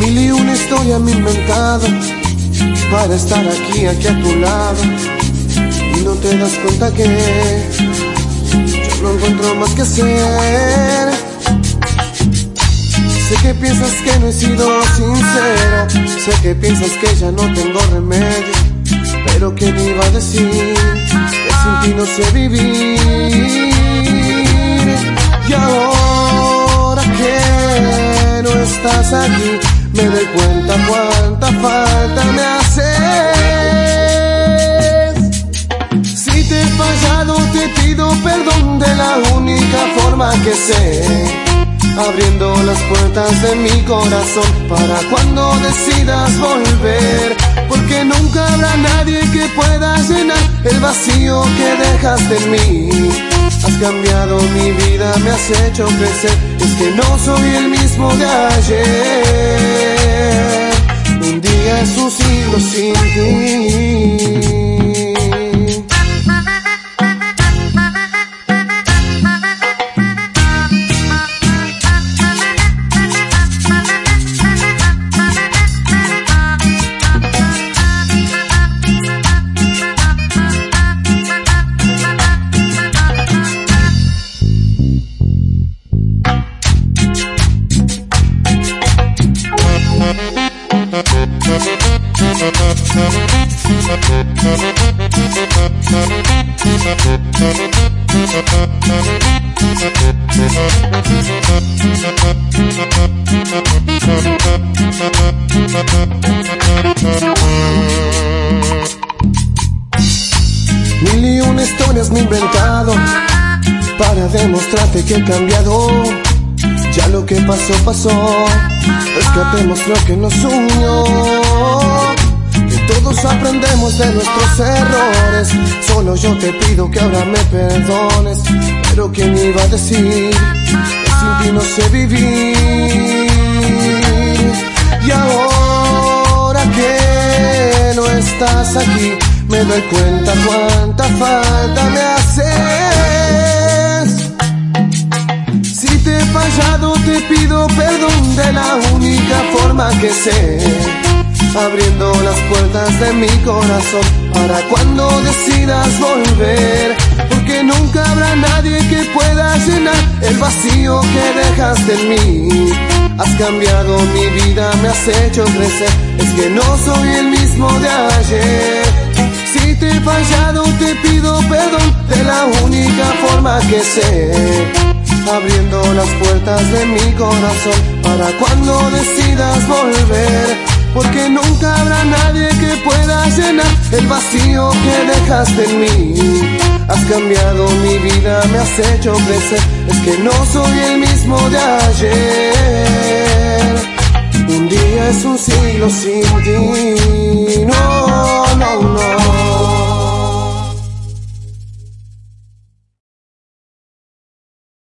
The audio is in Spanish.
Mil y una historia me he inventado para estar aquí, aquí a tu lado. Y no te das cuenta que yo no encuentro más que ser Sé que piensas que no he sido sincero, sé que piensas que ya no tengo remedio, pero ¿quién iba a decir que sin ti no sé vivir? Y ahora que no estás aquí, me doy cuenta cuánta falta me haces. Si te he fallado, te pido perdón de la única forma que sé. Abriendo las puertas de mi corazón para cuando decidas volver. Porque nunca habrá nadie que pueda llenar el vacío que dejaste en mí. Has cambiado mi vida, me has hecho crecer. Es que no soy el mismo de ayer. Mil y historias me he inventado para demostrarte que he cambiado. Ya lo que pasó, pasó. Rescatemos lo que nos unió. Que de nuestros errores. Solo yo te pido que ahora me perdones. Pero ¿quién iba a decir que sin ti no sé vivir? Y ahora que no estás aquí, me doy cuenta cuánta falta me haces. Si te he fallado, te pido perdón de la única forma que sé. Abriendo las puertas de mi corazón para cuando decidas volver. Porque nunca habrá nadie que pueda llenar el vacío que dejaste en mí. Has cambiado mi vida, me has hecho crecer. Es que no soy el mismo de ayer. Si te he fallado, te pido perdón de la única forma que sé. Abriendo las puertas de mi corazón para cuando decidas volver. Porque nunca habrá nadie que pueda llenar el vacío que dejaste en mí. Has cambiado mi vida, me has hecho crecer. Es que no soy el mismo de ayer. Un día es un siglo sin ti. No.